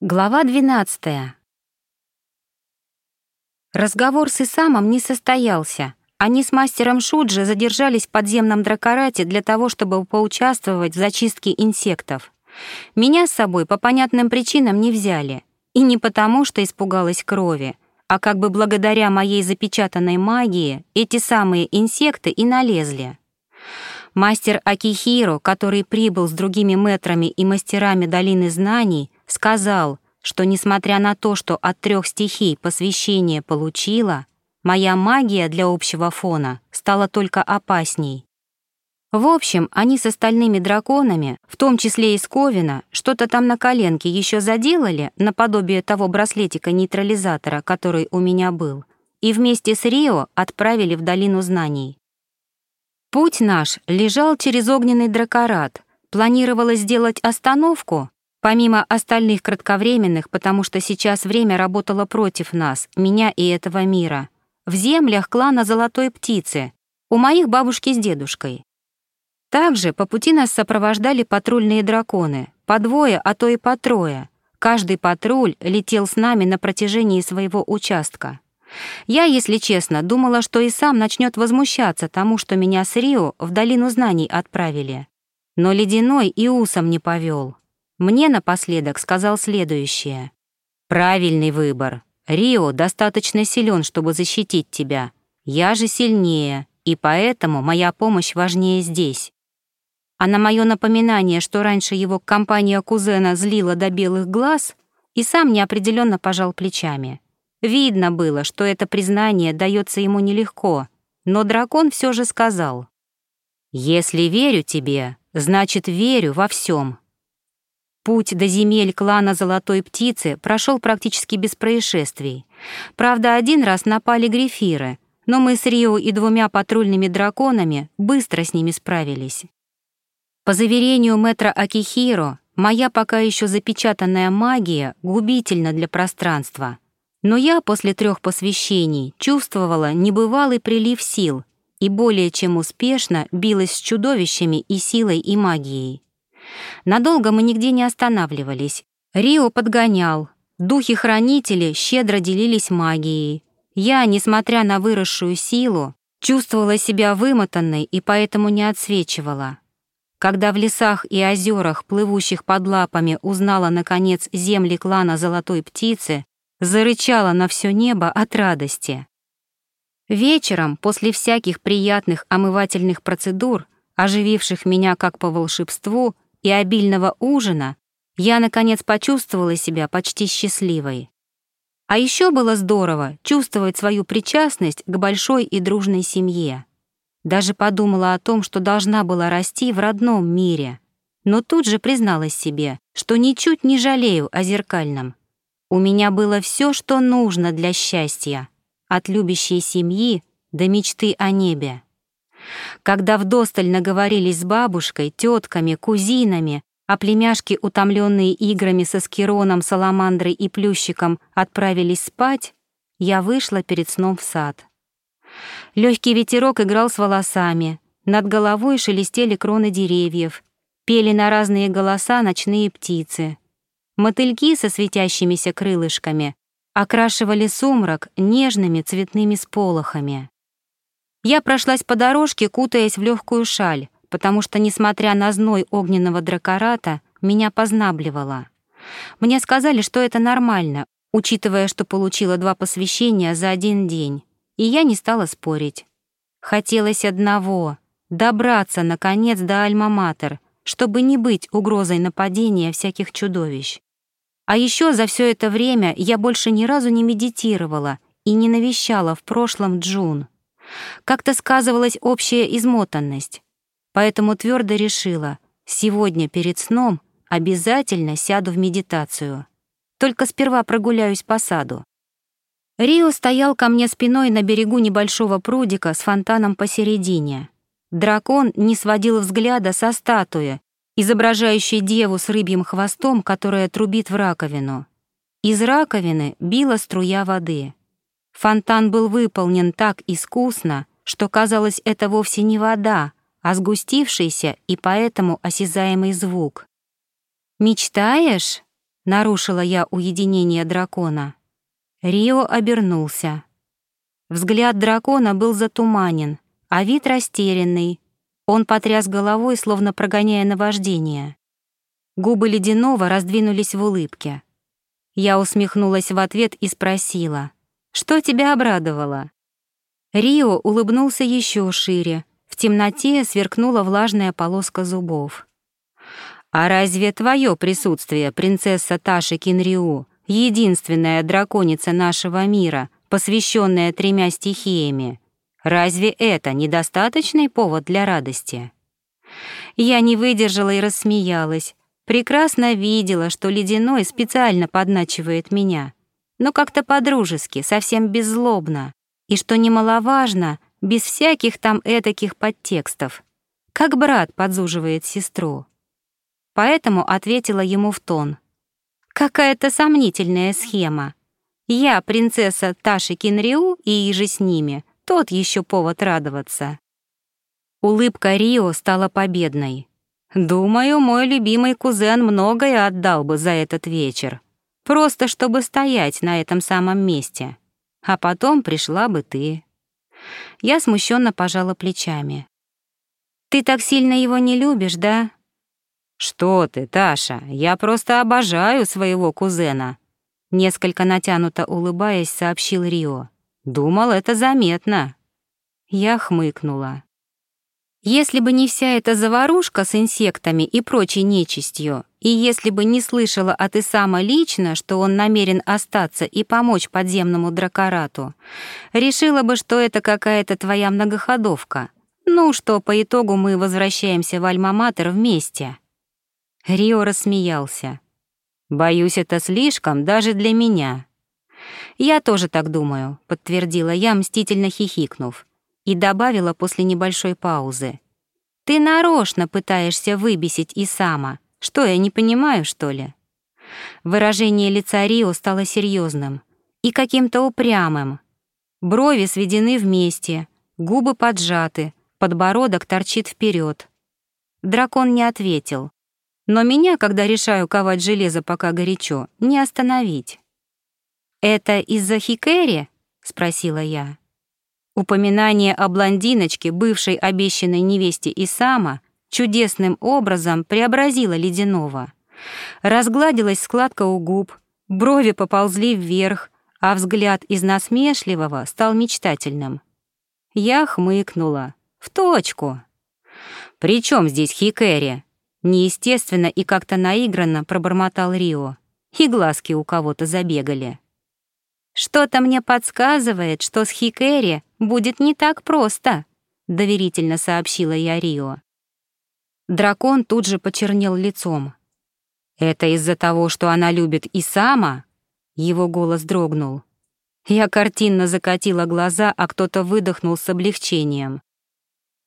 Глава 12. Разговор с Исамом не состоялся. Они с мастером Шуджи задержались в подземном дракорате для того, чтобы поучаствовать в зачистке инсектов. Меня с собой по понятным причинам не взяли. И не потому, что испугалась крови, а как бы благодаря моей запечатанной магии эти самые инсекты и налезли. Мастер Акихиро, который прибыл с другими мэтрами и мастерами Долины Знаний, сказал, что, несмотря на то, что от трех стихий посвящение получила, моя магия для общего фона стала только опасней. В общем, они с остальными драконами, в том числе и с Ковина, что-то там на коленке еще заделали, наподобие того браслетика-нейтрализатора, который у меня был, и вместе с Рио отправили в Долину Знаний. Путь наш лежал через огненный дракорат. Планировалось сделать остановку, Помимо остальных кратковременных, потому что сейчас время работало против нас, меня и этого мира, в землях клана Золотой Птицы, у моих бабушки с дедушкой. Также по пути нас сопровождали патрульные драконы, по двое, а то и по трое. Каждый патруль летел с нами на протяжении своего участка. Я, если честно, думала, что и сам начнет возмущаться тому, что меня с Рио в долину знаний отправили. Но ледяной и усом не повел. Мне напоследок сказал следующее. «Правильный выбор. Рио достаточно силен, чтобы защитить тебя. Я же сильнее, и поэтому моя помощь важнее здесь». А на мое напоминание, что раньше его компания кузена злила до белых глаз, и сам неопределенно пожал плечами. Видно было, что это признание дается ему нелегко, но дракон все же сказал. «Если верю тебе, значит, верю во всем. Путь до земель клана Золотой Птицы прошел практически без происшествий. Правда, один раз напали грифиры, но мы с Рио и двумя патрульными драконами быстро с ними справились. По заверению мэтра Акихиро, моя пока еще запечатанная магия губительна для пространства. Но я после трех посвящений чувствовала небывалый прилив сил и более чем успешно билась с чудовищами и силой, и магией. Надолго мы нигде не останавливались. Рио подгонял. Духи-хранители щедро делились магией. Я, несмотря на выросшую силу, чувствовала себя вымотанной и поэтому не отсвечивала. Когда в лесах и озерах, плывущих под лапами, узнала, наконец, земли клана Золотой Птицы, зарычала на все небо от радости. Вечером, после всяких приятных омывательных процедур, ожививших меня как по волшебству, и обильного ужина я, наконец, почувствовала себя почти счастливой. А еще было здорово чувствовать свою причастность к большой и дружной семье. Даже подумала о том, что должна была расти в родном мире, но тут же призналась себе, что ничуть не жалею о зеркальном. У меня было все, что нужно для счастья, от любящей семьи до мечты о небе. Когда вдосталь наговорились с бабушкой, тетками, кузинами, а племяшки, утомленные играми со скироном, саламандрой и плющиком, отправились спать, я вышла перед сном в сад. Легкий ветерок играл с волосами, над головой шелестели кроны деревьев, пели на разные голоса ночные птицы. Мотыльки со светящимися крылышками окрашивали сумрак нежными цветными сполохами. Я прошлась по дорожке, кутаясь в легкую шаль, потому что, несмотря на зной огненного дракората, меня познабливало. Мне сказали, что это нормально, учитывая, что получила два посвящения за один день, и я не стала спорить. Хотелось одного — добраться, наконец, до Альма-Матер, чтобы не быть угрозой нападения всяких чудовищ. А еще за все это время я больше ни разу не медитировала и не навещала в прошлом Джун. Как-то сказывалась общая измотанность, поэтому твердо решила, сегодня перед сном обязательно сяду в медитацию. Только сперва прогуляюсь по саду. Рио стоял ко мне спиной на берегу небольшого прудика с фонтаном посередине. Дракон не сводил взгляда со статуи, изображающей деву с рыбьим хвостом, которая трубит в раковину. Из раковины била струя воды. Фонтан был выполнен так искусно, что казалось, это вовсе не вода, а сгустившийся и поэтому осязаемый звук. «Мечтаешь?» — Нарушила я уединение дракона. Рио обернулся. Взгляд дракона был затуманен, а вид растерянный. Он потряс головой, словно прогоняя наваждение. Губы ледяного раздвинулись в улыбке. Я усмехнулась в ответ и спросила, «Что тебя обрадовало?» Рио улыбнулся еще шире. В темноте сверкнула влажная полоска зубов. «А разве твое присутствие, принцесса Таша Кинриу, единственная драконица нашего мира, посвященная тремя стихиями, разве это недостаточный повод для радости?» Я не выдержала и рассмеялась. Прекрасно видела, что Ледяной специально подначивает меня, но как-то по-дружески, совсем беззлобно. И что немаловажно, без всяких там этаких подтекстов. Как брат подзуживает сестру поэтому ответила ему в тон. «Какая-то сомнительная схема. Я принцесса Таши Кинриу и иже с ними, тот еще повод радоваться». Улыбка Рио стала победной. «Думаю, мой любимый кузен многое отдал бы за этот вечер, просто чтобы стоять на этом самом месте. А потом пришла бы ты». Я смущенно пожала плечами. «Ты так сильно его не любишь, да?» «Что ты, Таша, я просто обожаю своего кузена», несколько натянуто улыбаясь, сообщил Рио. «Думал, это заметно». Я хмыкнула. Если бы не вся эта заварушка с инсектами и прочей нечистью, и если бы не слышала от Исама лично, что он намерен остаться и помочь подземному дракорату, решила бы, что это какая-то твоя многоходовка. Ну, что по итогу мы возвращаемся в Альма-Матер вместе. Рио рассмеялся. «Боюсь, это слишком даже для меня». «Я тоже так думаю», — подтвердила я, мстительно хихикнув, и добавила после небольшой паузы. «Ты нарочно пытаешься выбесить и сама. Что, я не понимаю, что ли?» Выражение лица Рио стало серьезным и каким-то упрямым. Брови сведены вместе, губы поджаты, подбородок торчит вперед. Дракон не ответил, но меня, когда решаю ковать железо пока горячо, не остановить. «Это из-за Хикэри?» — спросила я. Упоминание о блондиночке, бывшей обещанной невесте Исама, чудесным образом преобразило Ледяного. Разгладилась складка у губ, брови поползли вверх, а взгляд из насмешливого стал мечтательным. Я хмыкнула. «В точку!» «При чем здесь Хикэри?» Неестественно и как-то наигранно пробормотал Рио. И глазки у кого-то забегали. «Что-то мне подсказывает, что с Хикэри будет не так просто», — доверительно сообщила я Рио. Дракон тут же почернел лицом. «Это из-за того, что она любит и сама?» Его голос дрогнул. Я картинно закатила глаза, а кто-то выдохнул с облегчением.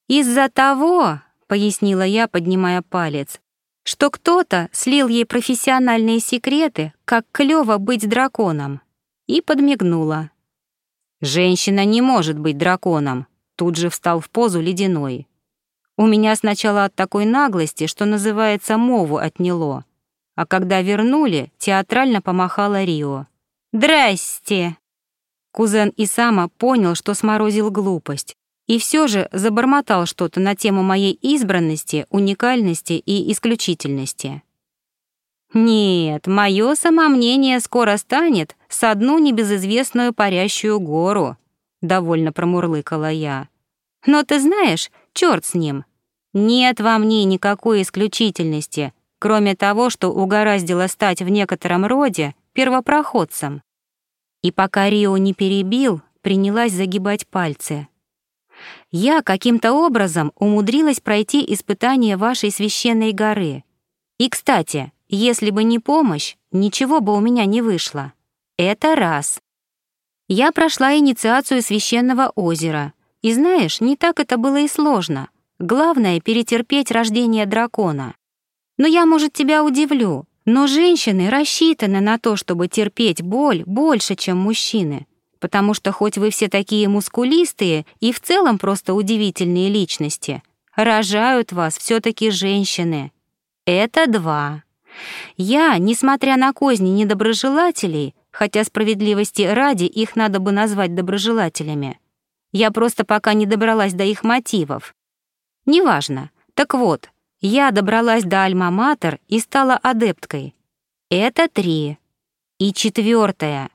«Из-за того, пояснила я, поднимая палец, что кто-то слил ей профессиональные секреты, как клёво быть драконом, и подмигнула. «Женщина не может быть драконом», тут же встал в позу ледяной. У меня сначала от такой наглости, что называется, мову отняло, а когда вернули, театрально помахала Рио. «Здрасте!» Кузен Исама понял, что сморозил глупость, и все же забормотал что-то на тему моей избранности, уникальности и исключительности. «Нет, мое самомнение скоро станет с одну небезызвестную парящую гору», — довольно промурлыкала я. «Но ты знаешь, черт с ним. Нет во мне никакой исключительности, кроме того, что угораздило стать в некотором роде первопроходцем». И пока Рио не перебил, принялась загибать пальцы я каким-то образом умудрилась пройти испытание вашей священной горы. И, кстати, если бы не помощь, ничего бы у меня не вышло. Это раз. Я прошла инициацию священного озера. И знаешь, не так это было и сложно. Главное — перетерпеть рождение дракона. Но я, может, тебя удивлю, но женщины рассчитаны на то, чтобы терпеть боль больше, чем мужчины потому что хоть вы все такие мускулистые и в целом просто удивительные личности, рожают вас все таки женщины. Это два. Я, несмотря на козни недоброжелателей, хотя справедливости ради их надо бы назвать доброжелателями, я просто пока не добралась до их мотивов. Неважно. Так вот, я добралась до Альма-Матер и стала адепткой. Это три. И четвертое.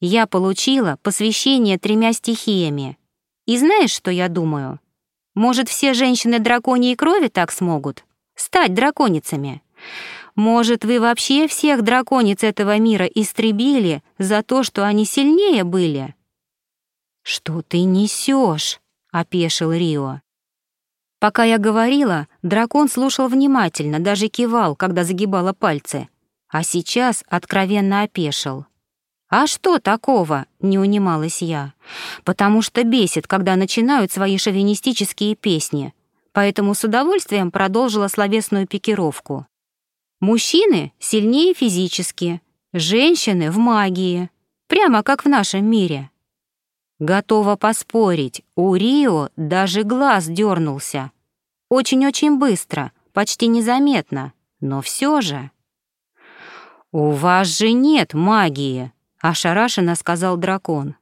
Я получила посвящение тремя стихиями. И знаешь, что я думаю? Может, все женщины драконьей крови так смогут? Стать драконицами? Может, вы вообще всех дракониц этого мира истребили за то, что они сильнее были? «Что ты несешь?» — опешил Рио. Пока я говорила, дракон слушал внимательно, даже кивал, когда загибала пальцы, а сейчас откровенно опешил. «А что такого?» — не унималась я. «Потому что бесит, когда начинают свои шовинистические песни, поэтому с удовольствием продолжила словесную пикировку. Мужчины сильнее физически, женщины — в магии, прямо как в нашем мире. Готова поспорить, у Рио даже глаз дернулся. Очень-очень быстро, почти незаметно, но все же. «У вас же нет магии», — ошарашенно сказал дракон.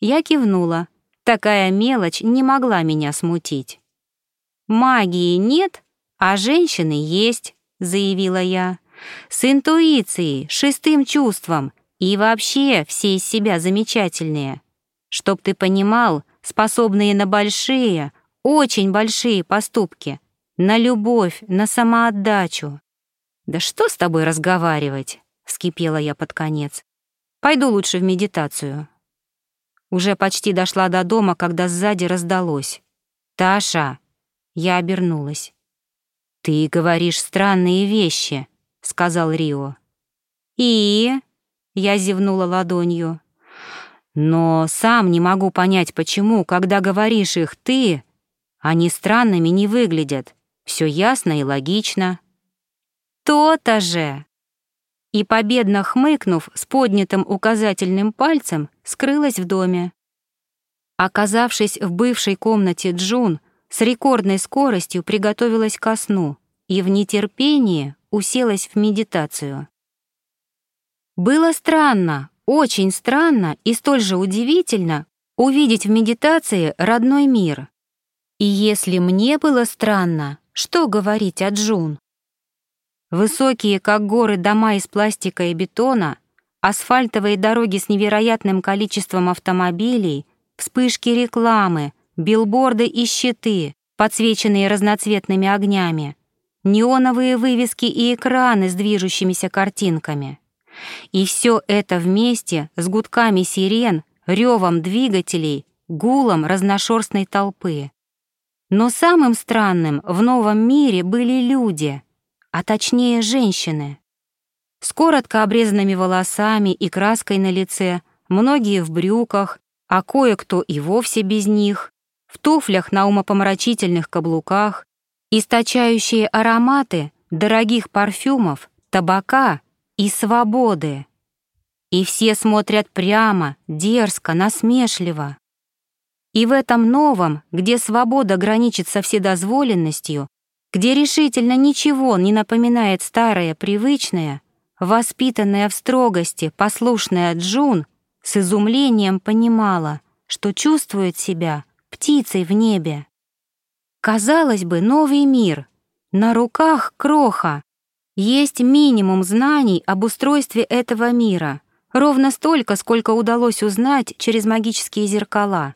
Я кивнула. Такая мелочь не могла меня смутить. «Магии нет, а женщины есть», — заявила я. «С интуицией, шестым чувством и вообще все из себя замечательные. Чтоб ты понимал, способные на большие, очень большие поступки, на любовь, на самоотдачу. «Да что с тобой разговаривать?» — вскипела я под конец. «Пойду лучше в медитацию». Уже почти дошла до дома, когда сзади раздалось. «Таша!» — я обернулась. «Ты говоришь странные вещи», — сказал Рио. «И?» — я зевнула ладонью. Но сам не могу понять, почему, когда говоришь их ты, они странными не выглядят. Все ясно и логично. То-то же. И победно хмыкнув с поднятым указательным пальцем, скрылась в доме. Оказавшись в бывшей комнате Джун, с рекордной скоростью приготовилась ко сну и в нетерпении уселась в медитацию. Было странно, очень странно и столь же удивительно увидеть в медитации родной мир. И если мне было странно, что говорить о Джун? Высокие, как горы, дома из пластика и бетона, асфальтовые дороги с невероятным количеством автомобилей, вспышки рекламы, билборды и щиты, подсвеченные разноцветными огнями, неоновые вывески и экраны с движущимися картинками. И все это вместе с гудками сирен, ревом двигателей, гулом разношерстной толпы. Но самым странным в новом мире были люди, а точнее женщины. С коротко обрезанными волосами и краской на лице, многие в брюках, а кое-кто и вовсе без них, в туфлях на умопомрачительных каблуках, источающие ароматы дорогих парфюмов, табака и свободы. И все смотрят прямо, дерзко, насмешливо. И в этом новом, где свобода граничит со вседозволенностью, где решительно ничего не напоминает старое, привычное, воспитанная в строгости, послушная Джун, с изумлением понимала, что чувствует себя птицей в небе. Казалось бы, новый мир, на руках кроха, есть минимум знаний об устройстве этого мира, ровно столько, сколько удалось узнать через магические зеркала.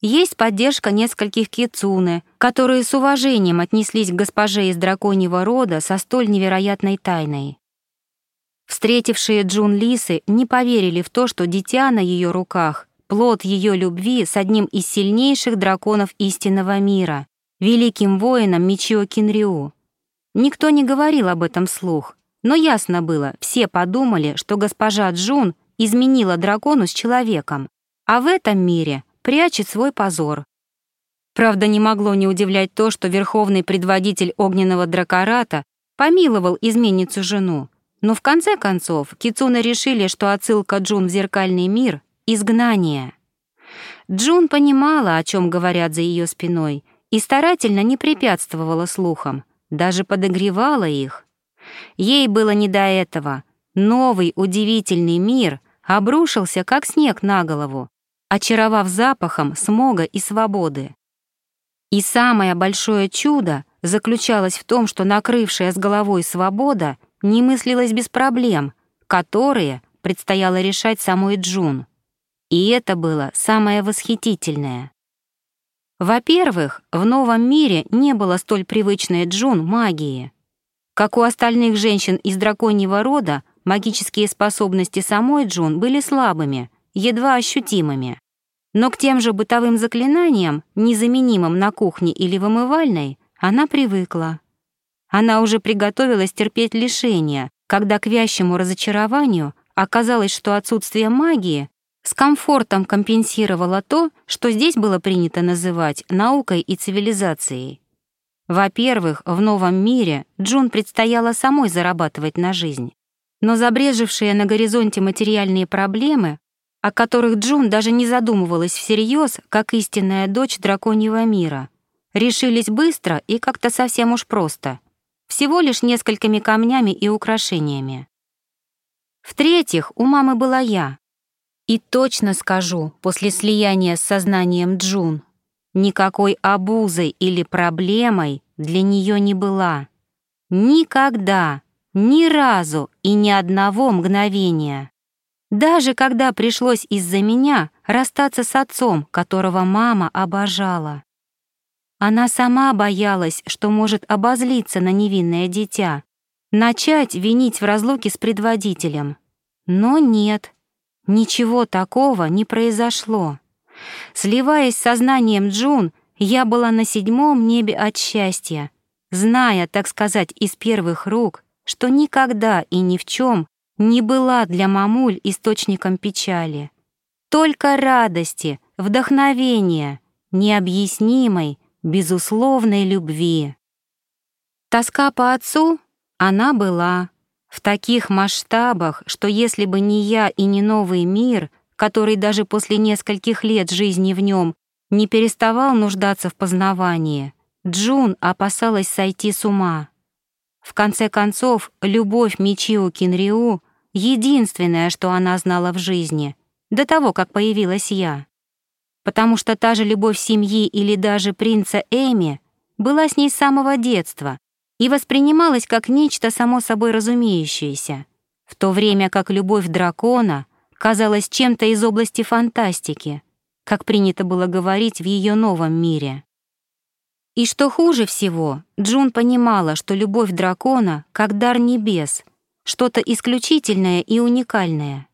Есть поддержка нескольких кицуны, которые с уважением отнеслись к госпоже из драконьего рода со столь невероятной тайной. Встретившие Джун Лисы не поверили в то, что дитя на ее руках — плод ее любви с одним из сильнейших драконов истинного мира, великим воином Мичио Кинрю. Никто не говорил об этом слух, но ясно было, все подумали, что госпожа Джун изменила дракону с человеком, а в этом мире прячет свой позор. Правда, не могло не удивлять то, что верховный предводитель огненного дракората помиловал изменницу жену, но в конце концов Кицуна решили, что отсылка Джун в зеркальный мир — изгнание. Джун понимала, о чем говорят за ее спиной, и старательно не препятствовала слухам, даже подогревала их. Ей было не до этого. Новый удивительный мир обрушился, как снег на голову, очаровав запахом смога и свободы. И самое большое чудо заключалось в том, что накрывшая с головой свобода не мыслилась без проблем, которые предстояло решать самой Джун. И это было самое восхитительное. Во-первых, в новом мире не было столь привычной Джун магии. Как у остальных женщин из драконьего рода, магические способности самой Джун были слабыми, едва ощутимыми. Но к тем же бытовым заклинаниям, незаменимым на кухне или в умывальной, она привыкла. Она уже приготовилась терпеть лишения, когда к вящему разочарованию оказалось, что отсутствие магии с комфортом компенсировало то, что здесь было принято называть наукой и цивилизацией. Во-первых, в новом мире Джун предстояло самой зарабатывать на жизнь. Но забрежевшие на горизонте материальные проблемы, о которых Джун даже не задумывалась всерьез, как истинная дочь драконьего мира, решились быстро и как-то совсем уж просто, всего лишь несколькими камнями и украшениями. В-третьих, у мамы была я, и точно скажу, после слияния с сознанием Джун, никакой обузой или проблемой для нее не была. Никогда, ни разу и ни одного мгновения. Даже когда пришлось из-за меня расстаться с отцом, которого мама обожала. Она сама боялась, что может обозлиться на невинное дитя, начать винить в разлуке с предводителем. Но нет, Ничего такого не произошло. Сливаясь с сознанием Джун, я была на седьмом небе от счастья, зная, так сказать, из первых рук, что никогда и ни в чем не была для мамуль источником печали. Только радости, вдохновения, необъяснимой, безусловной любви. Тоска по отцу она была, в таких масштабах, что если бы не я и не новый мир, который даже после нескольких лет жизни в нем не переставал нуждаться в познавании, Джун опасалась сойти с ума. В конце концов, любовь Мичио Кинриу — единственное, что она знала в жизни, до того, как появилась я. Потому что та же любовь семьи или даже принца Эми была с ней с самого детства, и воспринималась как нечто само собой разумеющееся, в то время как любовь дракона казалась чем-то из области фантастики, как принято было говорить в ее новом мире. И что хуже всего, Джун понимала, что любовь дракона как дар небес, что-то исключительное и уникальное.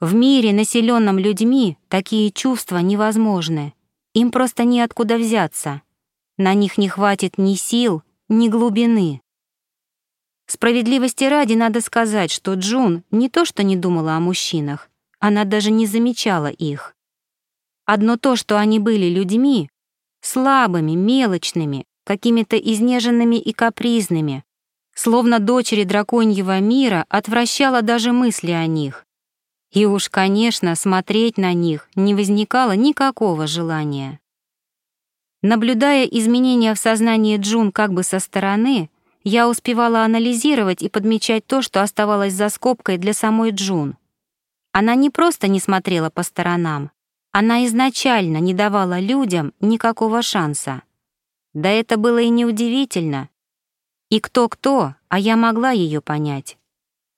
В мире, населенном людьми, такие чувства невозможны. Им просто неоткуда взяться. На них не хватит ни сил, ни глубины. Справедливости ради надо сказать, что Джун не то что не думала о мужчинах, она даже не замечала их. Одно то, что они были людьми, слабыми, мелочными, какими-то изнеженными и капризными, словно дочери драконьего мира, отвращало даже мысли о них. И уж, конечно, смотреть на них не возникало никакого желания. Наблюдая изменения в сознании Джун как бы со стороны, я успевала анализировать и подмечать то, что оставалось за скобкой для самой Джун. Она не просто не смотрела по сторонам, она изначально не давала людям никакого шанса. Да это было и неудивительно. И кто-кто, а я могла ее понять.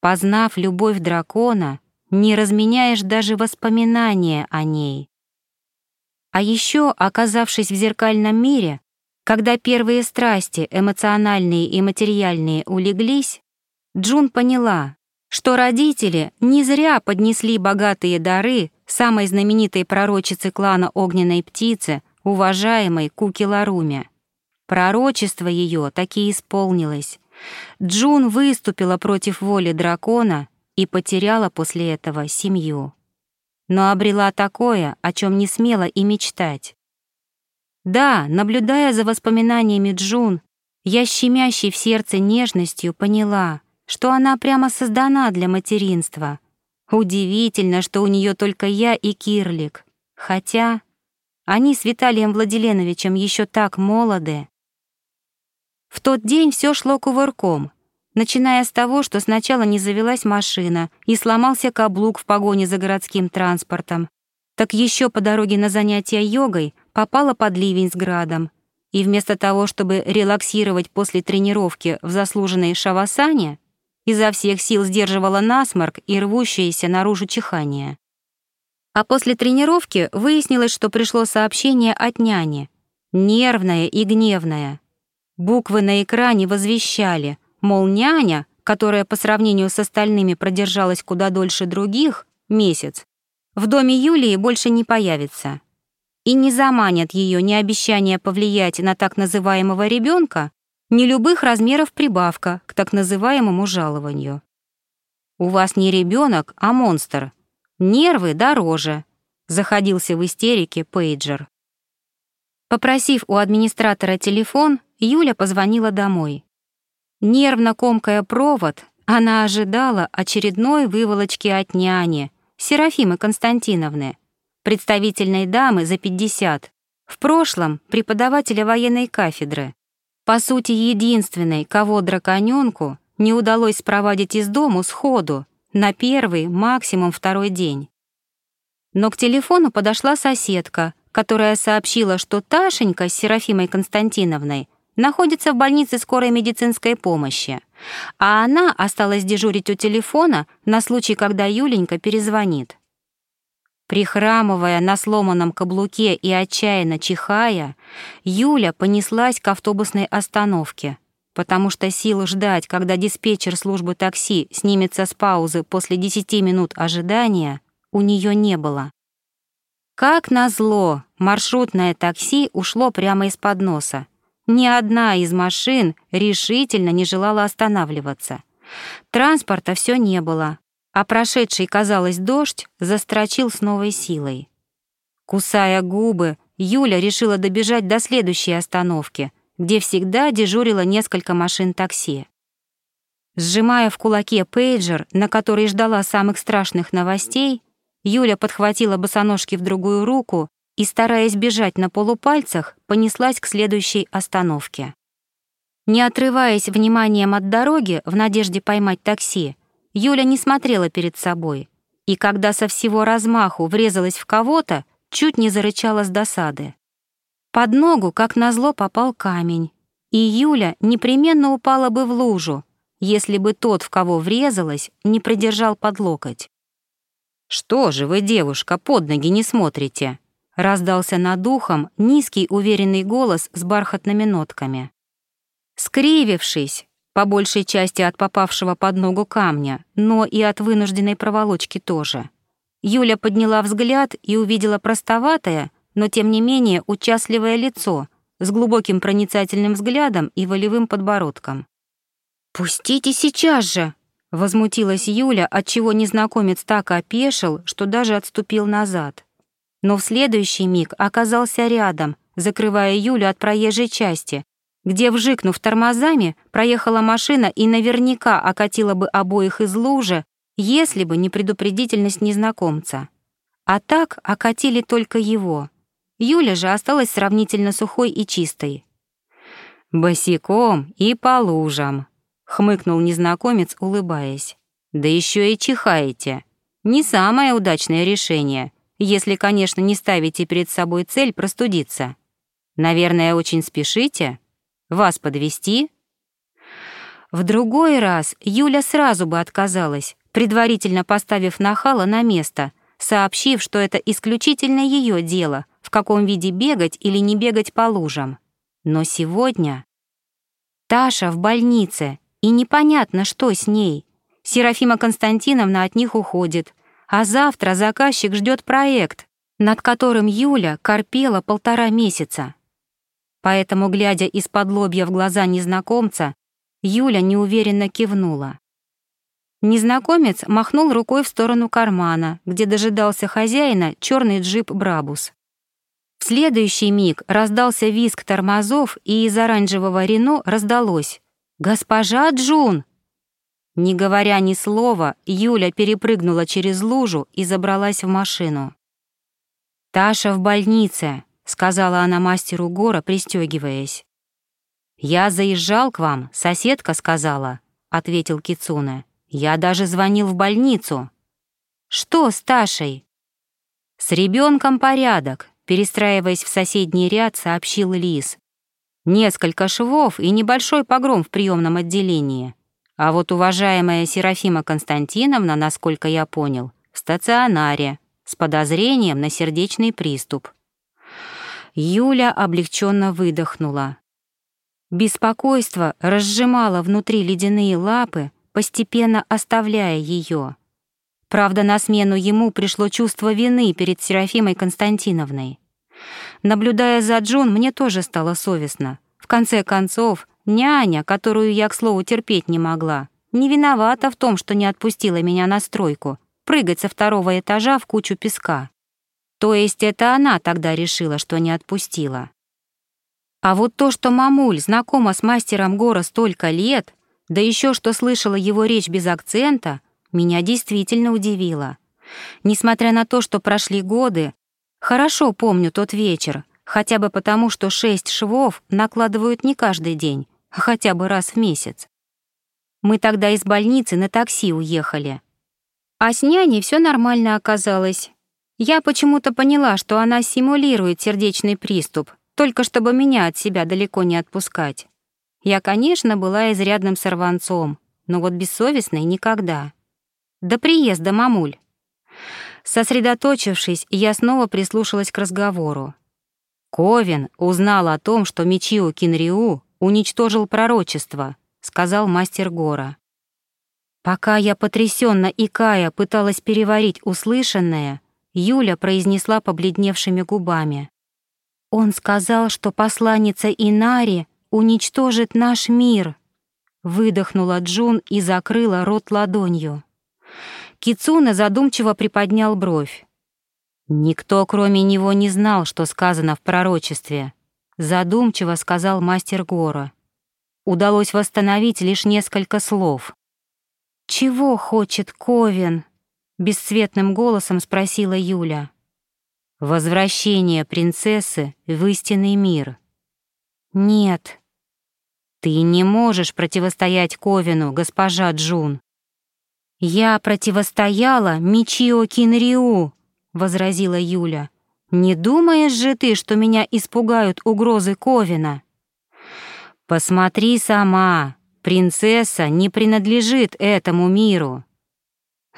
Познав любовь дракона, не разменяешь даже воспоминания о ней. А еще, оказавшись в зеркальном мире, когда первые страсти, эмоциональные и материальные, улеглись, Джун поняла, что родители не зря поднесли богатые дары самой знаменитой пророчице клана Огненной Птицы, уважаемой Куки Ларуме. Пророчество ее таки исполнилось. Джун выступила против воли дракона и потеряла после этого семью но обрела такое, о чем не смела и мечтать. Да, наблюдая за воспоминаниями Джун, я щемящей в сердце нежностью поняла, что она прямо создана для материнства. Удивительно, что у нее только я и Кирлик. Хотя они с Виталием Владиленовичем еще так молоды. В тот день все шло кувырком. Начиная с того, что сначала не завелась машина и сломался каблук в погоне за городским транспортом, так еще по дороге на занятия йогой попала под ливень с градом, и вместо того, чтобы релаксировать после тренировки в заслуженной шавасане, изо всех сил сдерживала насморк и рвущееся наружу чихание. А после тренировки выяснилось, что пришло сообщение от няни, нервное и гневное. Буквы на экране возвещали, мол, няня, которая по сравнению с остальными продержалась куда дольше других, месяц, в доме Юлии больше не появится. И не заманят ее ни обещания повлиять на так называемого ребенка, ни любых размеров прибавка к так называемому жалованию. У вас не ребенок, а монстр. Нервы дороже, заходился в истерике Пейджер. Попросив у администратора телефон, Юля позвонила домой. Нервно комкая провод, она ожидала очередной выволочки от няни, Серафимы Константиновны, представительной дамы за 50, в прошлом преподавателя военной кафедры, по сути единственной, кого драконёнку не удалось спровадить из дому сходу, на первый, максимум второй день. Но к телефону подошла соседка, которая сообщила, что Ташенька с Серафимой Константиновной находится в больнице скорой медицинской помощи, а она осталась дежурить у телефона на случай, когда Юленька перезвонит. Прихрамывая на сломанном каблуке и отчаянно чихая, Юля понеслась к автобусной остановке, потому что сил ждать, когда диспетчер службы такси снимется с паузы после 10 минут ожидания, у нее не было. Как назло, маршрутное такси ушло прямо из-под носа. Ни одна из машин решительно не желала останавливаться. Транспорта все не было, а прошедший, казалось, дождь застрочил с новой силой. Кусая губы, Юля решила добежать до следующей остановки, где всегда дежурило несколько машин такси. Сжимая в кулаке пейджер, на который ждала самых страшных новостей, Юля подхватила босоножки в другую руку и, стараясь бежать на полупальцах, понеслась к следующей остановке. Не отрываясь вниманием от дороги в надежде поймать такси, Юля не смотрела перед собой, и когда со всего размаху врезалась в кого-то, чуть не зарычала с досады. Под ногу, как назло, попал камень, и Юля непременно упала бы в лужу, если бы тот, в кого врезалась, не придержал под локоть. «Что же вы, девушка, под ноги не смотрите?» Раздался над ухом низкий уверенный голос с бархатными нотками. Скривившись, по большей части от попавшего под ногу камня, но и от вынужденной проволочки тоже. Юля подняла взгляд и увидела простоватое, но тем не менее участливое лицо с глубоким проницательным взглядом и волевым подбородком. «Пустите сейчас же!» — возмутилась Юля, отчего незнакомец так опешил, что даже отступил назад. Но в следующий миг оказался рядом, закрывая Юлю от проезжей части, где, вжикнув тормозами, проехала машина и наверняка окатила бы обоих из лужи, если бы не предупредительность незнакомца. А так окатили только его. Юля же осталась сравнительно сухой и чистой. «Босиком и по лужам», — хмыкнул незнакомец, улыбаясь. «Да еще и чихаете. Не самое удачное решение, если, конечно, не ставите перед собой цель простудиться. Наверное, очень спешите?» Вас подвести? В другой раз Юля сразу бы отказалась, предварительно поставив нахала на место, сообщив, что это исключительно ее дело, в каком виде бегать или не бегать по лужам. Но сегодня... Таша в больнице, и непонятно, что с ней. Серафима Константиновна от них уходит, а завтра заказчик ждет проект, над которым Юля корпела полтора месяца. Поэтому, глядя из-под лобья в глаза незнакомца, Юля неуверенно кивнула. Незнакомец махнул рукой в сторону кармана, где дожидался хозяина черный джип «Брабус». В следующий миг раздался визг тормозов, и из оранжевого Рено раздалось «Госпожа Джун!». Не говоря ни слова, Юля перепрыгнула через лужу и забралась в машину. «Таша в больнице», — сказала она мастеру Гора, пристегиваясь. «Я заезжал к вам, соседка сказала. ответил Кицуне. «Я даже звонил в больницу». «Что с Ташей?» «С ребенком порядок», — перестраиваясь в соседний ряд, сообщил Лис. «Несколько швов и небольшой погром в приемном отделении. А вот уважаемая Серафима Константиновна, насколько я понял, в стационаре, с подозрением на сердечный приступ». Юля облегченно выдохнула. Беспокойство разжимало внутри ледяные лапы, постепенно оставляя ее. Правда, на смену ему пришло чувство вины перед Серафимой Константиновной. Наблюдая за Джон, мне тоже стало совестно. В конце концов, няня, которую я, к слову, терпеть не могла, не виновата в том, что не отпустила меня на стройку, прыгать со второго этажа в кучу песка. То есть это она тогда решила, что не отпустила. А вот то, что мамуль знакома с мастером Гора столько лет, да еще что слышала его речь без акцента, меня действительно удивило. Несмотря на то, что прошли годы, хорошо помню тот вечер, хотя бы потому, что шесть швов накладывают не каждый день, хотя бы раз в месяц. Мы тогда из больницы на такси уехали. А с няней все нормально оказалось. Я почему-то поняла, что она симулирует сердечный приступ, только чтобы меня от себя далеко не отпускать. Я, конечно, была изрядным сорванцом, но вот бессовестной никогда. До приезда мамуль. Сосредоточившись, я снова прислушалась к разговору. Ковин узнал о том, что Мичио Кинриу уничтожил пророчество, сказал мастер Гора. Пока я потрясенно икая пыталась переварить услышанное, Юля произнесла побледневшими губами. Он сказал, что посланница Инари уничтожит наш мир. Выдохнула Джун и закрыла рот ладонью. Кицуна задумчиво приподнял бровь. Никто, кроме него, не знал, что сказано в пророчестве. Задумчиво сказал мастер Гора. Удалось восстановить лишь несколько слов. «Чего хочет Ковен?» — бесцветным голосом спросила Юля. Возвращение принцессы в истинный мир. Нет. Ты не можешь противостоять Ковину, госпожа Джун. Я противостояла Мичио Кинриу, возразила Юля. Не думаешь же ты, что меня испугают угрозы Ковина? Посмотри сама, принцесса не принадлежит этому миру.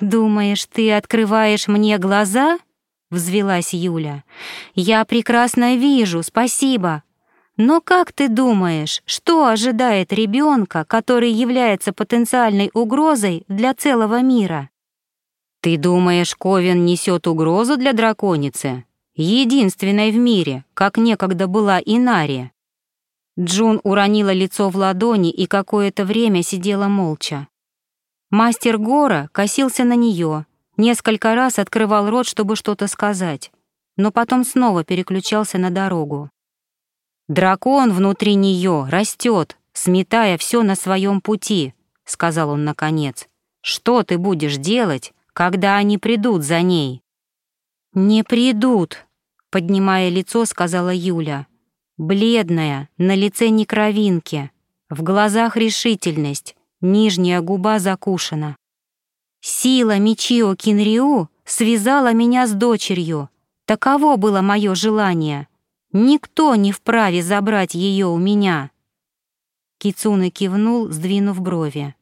Думаешь, ты открываешь мне глаза? взвелась Юля. «Я прекрасно вижу, спасибо. Но как ты думаешь, что ожидает ребенка, который является потенциальной угрозой для целого мира?» «Ты думаешь, Ковен несет угрозу для драконицы? Единственной в мире, как некогда была Инари?» Джун уронила лицо в ладони и какое-то время сидела молча. Мастер Гора косился на нее, Несколько раз открывал рот, чтобы что-то сказать, но потом снова переключался на дорогу. «Дракон внутри нее растет, сметая все на своем пути», — сказал он наконец. «Что ты будешь делать, когда они придут за ней?» «Не придут», — поднимая лицо, сказала Юля. Бледная, на лице не кровинки, в глазах решительность, нижняя губа закушена. Сила Мичио Кинриу связала меня с дочерью. Таково было мое желание. Никто не вправе забрать ее у меня. Кицуна кивнул, сдвинув брови.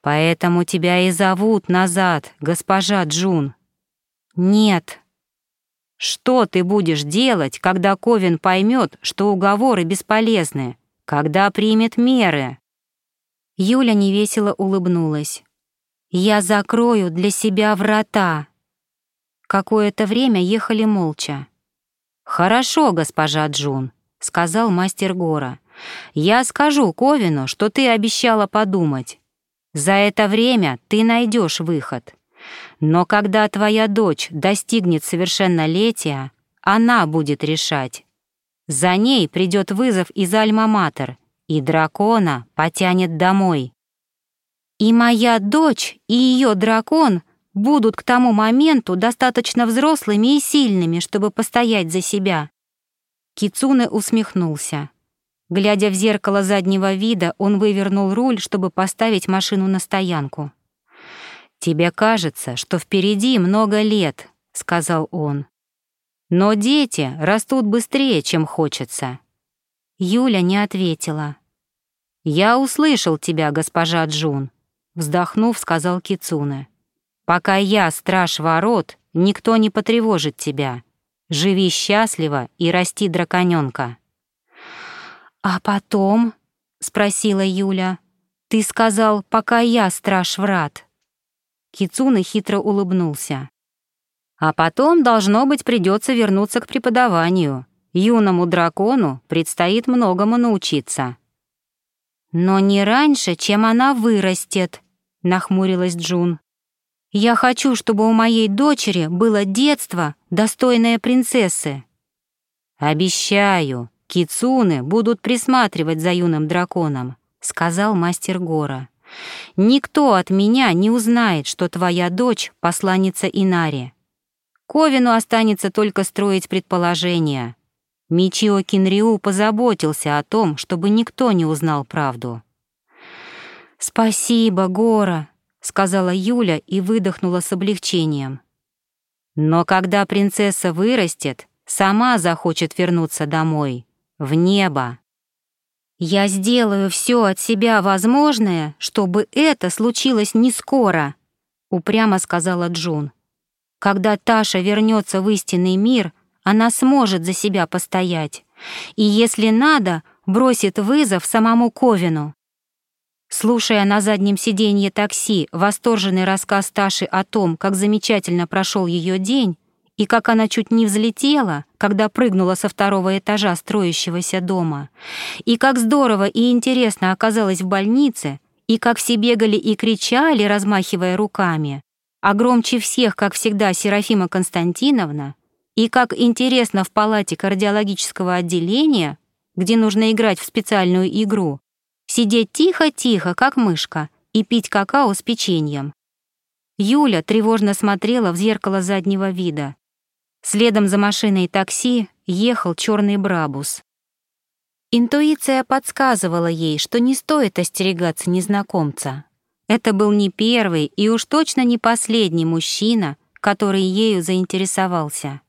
«Поэтому тебя и зовут назад, госпожа Джун». «Нет». «Что ты будешь делать, когда Ковен поймет, что уговоры бесполезны? Когда примет меры?» Юля невесело улыбнулась. Я закрою для себя врата. Какое-то время ехали молча. Хорошо, госпожа Джун, сказал мастер Гора. Я скажу Ковину, что ты обещала подумать. За это время ты найдешь выход. Но когда твоя дочь достигнет совершеннолетия, она будет решать. За ней придет вызов из Альма-Матер, и дракона потянет домой. И моя дочь, и ее дракон будут к тому моменту достаточно взрослыми и сильными, чтобы постоять за себя. Кицуне усмехнулся. Глядя в зеркало заднего вида, он вывернул руль, чтобы поставить машину на стоянку. «Тебе кажется, что впереди много лет», — сказал он. «Но дети растут быстрее, чем хочется». Юля не ответила. «Я услышал тебя, госпожа Джун», — вздохнув, сказал Кицуне. «Пока я страж ворот, никто не потревожит тебя. Живи счастливо и расти драконёнка». «А потом?» — спросила Юля. «Ты сказал, пока я страж врат». Кицуна хитро улыбнулся. «А потом, должно быть, придется вернуться к преподаванию. Юному дракону предстоит многому научиться». «Но не раньше, чем она вырастет», — нахмурилась Джун. «Я хочу, чтобы у моей дочери было детство, достойное принцессы». «Обещаю», «Кицуны будут присматривать за юным драконом», — сказал мастер Гора. «Никто от меня не узнает, что твоя дочь — посланница Инари. Ковину останется только строить предположения. Мичио Кинриу позаботился о том, чтобы никто не узнал правду». «Спасибо, Гора», — сказала Юля и выдохнула с облегчением. «Но когда принцесса вырастет, сама захочет вернуться домой», в небо. Я сделаю все от себя возможное, чтобы это случилось не скоро, упрямо сказала Джун. Когда Таша вернется в истинный мир, она сможет за себя постоять. И если надо, бросит вызов самому Ковину. Слушая на заднем сиденье такси восторженный рассказ Таши о том, как замечательно прошел ее день, и как она чуть не взлетела, когда прыгнула со второго этажа строящегося дома, и как здорово и интересно оказалась в больнице, и как все бегали и кричали, размахивая руками, а громче всех, как всегда, Серафима Константиновна, и как интересно в палате кардиологического отделения, где нужно играть в специальную игру, сидеть тихо-тихо, как мышка, и пить какао с печеньем. Юля тревожно смотрела в зеркало заднего вида, Следом за машиной такси ехал черный брабус. Интуиция подсказывала ей, что не стоит остерегаться незнакомца. Это был не первый и уж точно не последний мужчина, который ею заинтересовался.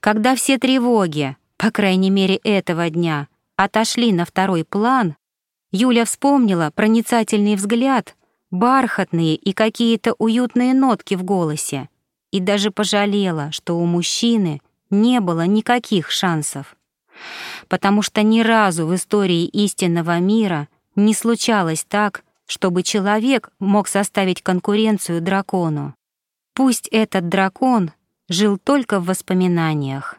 Когда все тревоги, по крайней мере этого дня, отошли на второй план, Юля вспомнила проницательный взгляд, бархатные и какие-то уютные нотки в голосе, и даже пожалела, что у мужчины не было никаких шансов. Потому что ни разу в истории истинного мира не случалось так, чтобы человек мог составить конкуренцию дракону. Пусть этот дракон жил только в воспоминаниях.